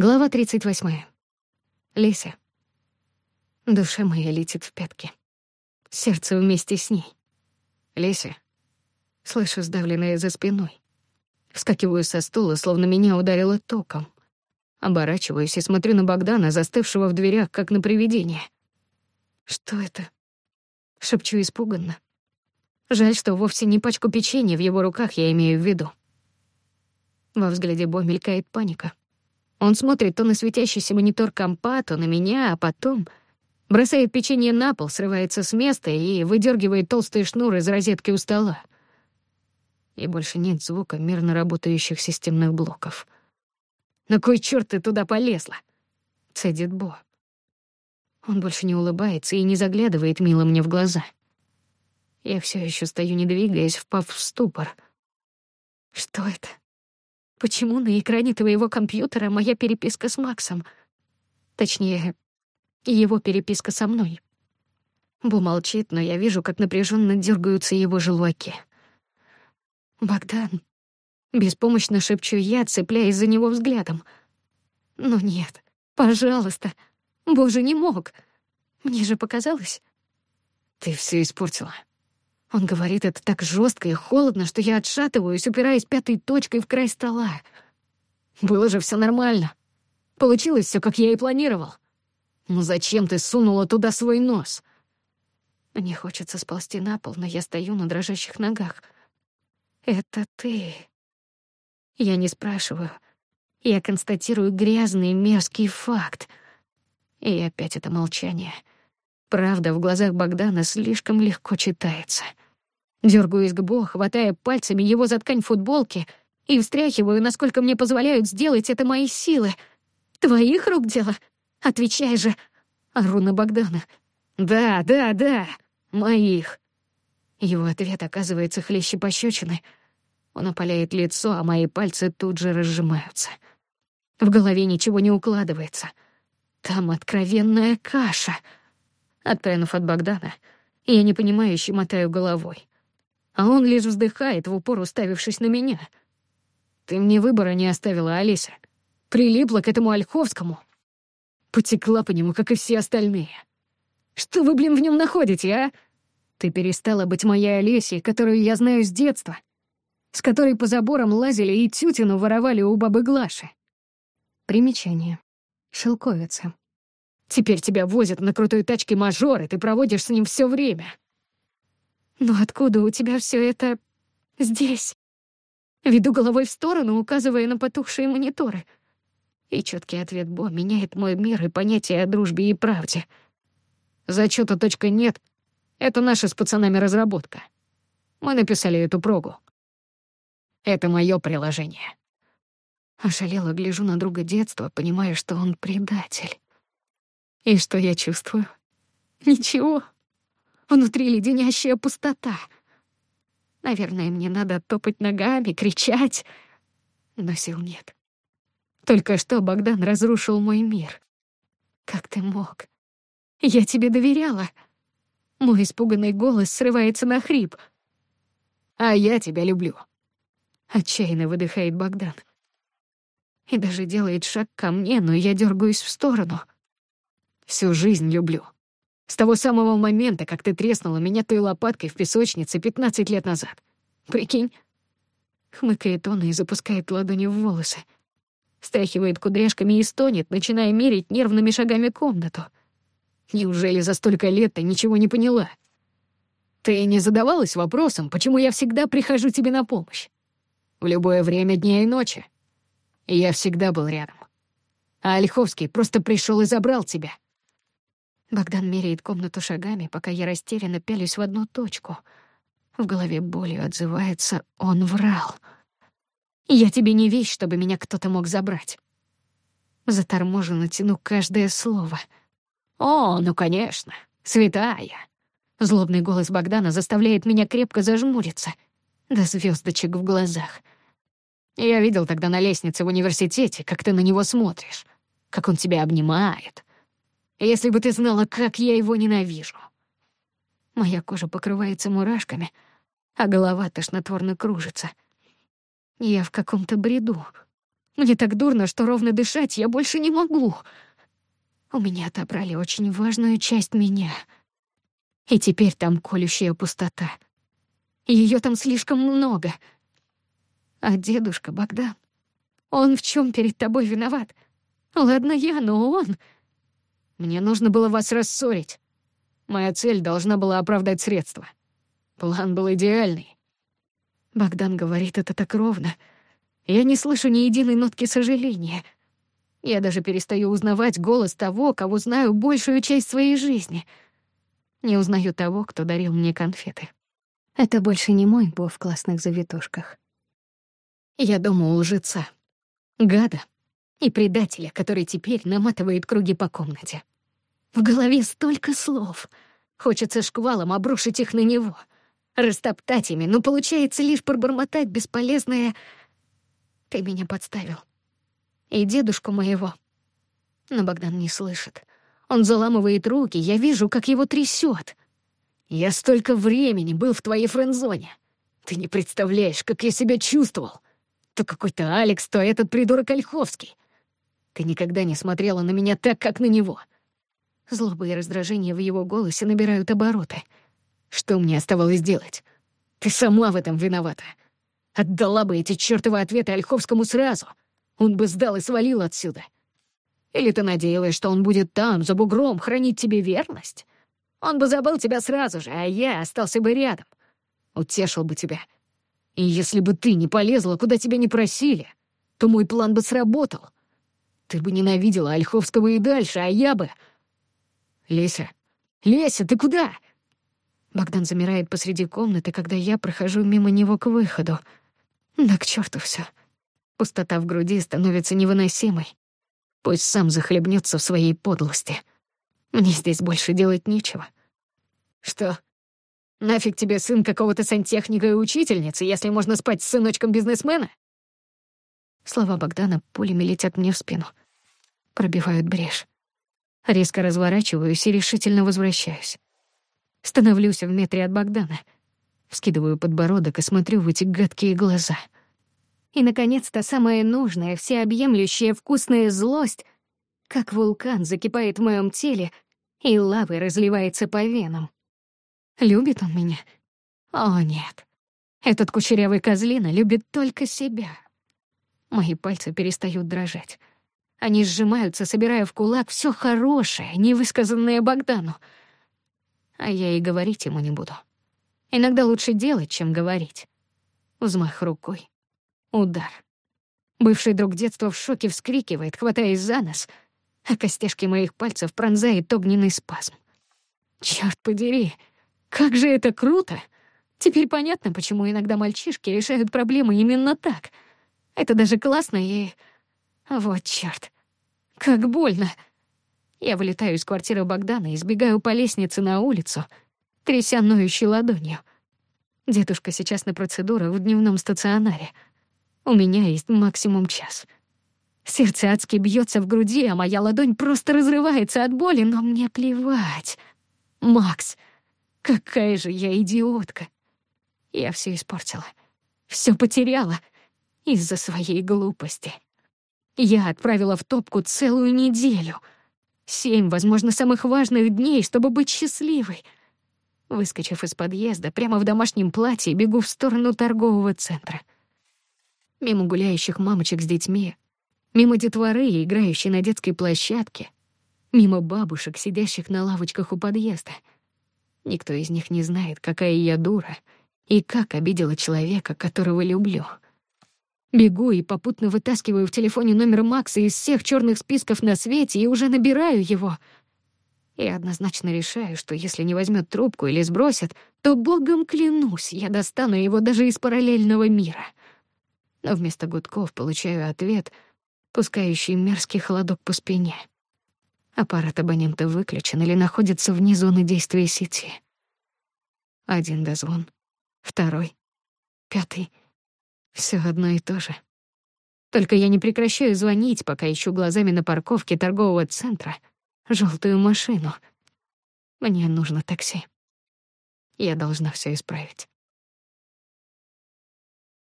Глава 38. Леся. Душа моя летит в пятки. Сердце вместе с ней. Леся. Слышу сдавленное за спиной. Вскакиваю со стула, словно меня ударило током. Оборачиваюсь и смотрю на Богдана, застывшего в дверях, как на привидение. «Что это?» Шепчу испуганно. Жаль, что вовсе не пачку печенья в его руках я имею в виду. Во взгляде Бо мелькает паника. Он смотрит то на светящийся монитор компа, то на меня, а потом бросает печенье на пол, срывается с места и выдергивает толстый шнур из розетки у стола. И больше нет звука мирно работающих системных блоков. «На кой чёрт ты туда полезла?» — цедит Бо. Он больше не улыбается и не заглядывает мило мне в глаза. Я все еще стою, не двигаясь, впав в ступор. Что это? почему на экране твоего компьютера моя переписка с Максом? Точнее, его переписка со мной. Бо молчит, но я вижу, как напряженно дергаются его желваки. «Богдан!» Беспомощно шепчу я, цепляясь за него взглядом. Но нет, пожалуйста! Боже, не мог! Мне же показалось!» «Ты все испортила!» Он говорит это так жестко и холодно, что я отшатываюсь, упираясь пятой точкой в край стола. Было же все нормально. Получилось все, как я и планировал. Но ну зачем ты сунула туда свой нос? Не хочется сползти на пол, но я стою на дрожащих ногах. Это ты. Я не спрашиваю. Я констатирую грязный мерзкий факт. И опять это молчание — Правда в глазах Богдана слишком легко читается. к изгбо, хватая пальцами его за ткань футболки и встряхиваю, насколько мне позволяют сделать это мои силы. «Твоих рук дело? Отвечай же!» Ору на Богдана. «Да, да, да, моих!» Его ответ оказывается хлеще пощечины. Он опаляет лицо, а мои пальцы тут же разжимаются. В голове ничего не укладывается. Там откровенная каша — отпрянув от Богдана. Я непонимающе мотаю головой. А он лишь вздыхает, в упор уставившись на меня. «Ты мне выбора не оставила, Алиса. Прилипла к этому Ольховскому. Потекла по нему, как и все остальные. Что вы, блин, в нем находите, а? Ты перестала быть моей Олесей, которую я знаю с детства, с которой по заборам лазили и тютину воровали у бабы Глаши». Примечание. Шелковица. Теперь тебя возят на крутой тачке мажор, и ты проводишь с ним все время. Но откуда у тебя все это здесь? Веду головой в сторону, указывая на потухшие мониторы. И четкий ответ Бо меняет мой мир и понятие о дружбе и правде. Зачёта точка нет. Это наша с пацанами разработка. Мы написали эту прогу. Это мое приложение. Ошалело гляжу на друга детства, понимая, что он предатель. И что я чувствую? Ничего. Внутри леденящая пустота. Наверное, мне надо топать ногами, кричать, но сил нет. Только что Богдан разрушил мой мир. Как ты мог? Я тебе доверяла. Мой испуганный голос срывается на хрип. А я тебя люблю. Отчаянно выдыхает Богдан. И даже делает шаг ко Всю жизнь люблю. С того самого момента, как ты треснула меня той лопаткой в песочнице 15 лет назад. Прикинь?» Хмыкает он и запускает ладони в волосы. Стряхивает кудряшками и стонет, начиная мерить нервными шагами комнату. «Неужели за столько лет ты ничего не поняла?» «Ты не задавалась вопросом, почему я всегда прихожу тебе на помощь? В любое время дня и ночи. я всегда был рядом. А Ольховский просто пришел и забрал тебя». Богдан меряет комнату шагами, пока я растерянно пялюсь в одну точку. В голове болью отзывается «он врал». «Я тебе не вещь, чтобы меня кто-то мог забрать». Заторможенно тяну каждое слово. «О, ну, конечно, святая!» Злобный голос Богдана заставляет меня крепко зажмуриться. До звездочек в глазах. Я видел тогда на лестнице в университете, как ты на него смотришь, как он тебя обнимает, если бы ты знала, как я его ненавижу. Моя кожа покрывается мурашками, а голова тошнотворно кружится. Я в каком-то бреду. Мне так дурно, что ровно дышать я больше не могу. У меня отобрали очень важную часть меня. И теперь там колющая пустота. Ее там слишком много. А дедушка Богдан, он в чем перед тобой виноват? Ладно я, но он... Мне нужно было вас рассорить. Моя цель должна была оправдать средства. План был идеальный. Богдан говорит это так ровно. Я не слышу ни единой нотки сожаления. Я даже перестаю узнавать голос того, кого знаю большую часть своей жизни. Не узнаю того, кто дарил мне конфеты. Это больше не мой Бо в классных завитушках. Я думаю у лжеца. Гада, и предателя, который теперь наматывает круги по комнате. В голове столько слов. Хочется шквалом обрушить их на него, растоптать ими, но получается лишь пробормотать бесполезное «ты меня подставил». И дедушку моего. Но Богдан не слышит. Он заламывает руки, я вижу, как его трясет. «Я столько времени был в твоей френдзоне. Ты не представляешь, как я себя чувствовал. То какой-то Алекс, то этот придурок Ольховский. Ты никогда не смотрела на меня так, как на него. Злоба и раздражение в его голосе набирают обороты. Что мне оставалось делать? Ты сама в этом виновата. Отдала бы эти чёртовы ответы Ольховскому сразу. Он бы сдал и свалил отсюда. Или ты надеялась, что он будет там, за бугром, хранить тебе верность? Он бы забыл тебя сразу же, а я остался бы рядом. Утешил бы тебя. И если бы ты не полезла, куда тебя не просили, то мой план бы сработал. Ты бы ненавидела Ольховского и дальше, а я бы... Леся! Леся, ты куда? Богдан замирает посреди комнаты, когда я прохожу мимо него к выходу. Да к черту все. Пустота в груди становится невыносимой. Пусть сам захлебнется в своей подлости. Мне здесь больше делать нечего. Что? Нафиг тебе сын какого-то сантехника и учительницы, если можно спать с сыночком бизнесмена? Слова Богдана пулями летят мне в спину. Пробивают брешь. Резко разворачиваюсь и решительно возвращаюсь. Становлюсь в метре от Богдана. Вскидываю подбородок и смотрю в эти гадкие глаза. И, наконец-то, самая нужная, всеобъемлющая вкусная злость, как вулкан закипает в моем теле и лавой разливается по венам. Любит он меня? О, нет. Этот кучерявый козлина любит только себя. Мои пальцы перестают дрожать. Они сжимаются, собирая в кулак все хорошее, невысказанное Богдану. А я и говорить ему не буду. Иногда лучше делать, чем говорить. Взмах рукой. Удар. Бывший друг детства в шоке вскрикивает, хватаясь за нос, а костяшки моих пальцев пронзает огненный спазм. Черт подери, как же это круто! Теперь понятно, почему иногда мальчишки решают проблемы именно так — это даже классно и... Вот чёрт. Как больно. Я вылетаю из квартиры Богдана и сбегаю по лестнице на улицу, тряся ноющей ладонью. Дедушка сейчас на процедурах в дневном стационаре. У меня есть максимум час. Сердце адски бьётся в груди, а моя ладонь просто разрывается от боли, но мне плевать. Макс, какая же я идиотка. Я всё испортила. Всё потеряла из-за своей глупости. Я отправила в топку целую неделю. Семь, возможно, самых важных дней, чтобы быть счастливой. Выскочив из подъезда, прямо в домашнем платье бегу в сторону торгового центра. Мимо гуляющих мамочек с детьми, мимо детворы, играющей на детской площадке, мимо бабушек, сидящих на лавочках у подъезда. Никто из них не знает, какая я дура и как обидела человека, которого люблю. Бегу и попутно вытаскиваю в телефоне номер Макса из всех черных списков на свете и уже набираю его. И однозначно решаю, что если не возьмет трубку или сбросит, то, богом клянусь, я достану его даже из параллельного мира. Но вместо гудков получаю ответ, пускающий мерзкий холодок по спине. Аппарат абонента выключен или находится вне зоны действия сети. Один дозвон, второй, пятый — все одно и то же. Только я не прекращаю звонить, пока ищу глазами на парковке торгового центра желтую машину. Мне нужно такси. Я должна все исправить.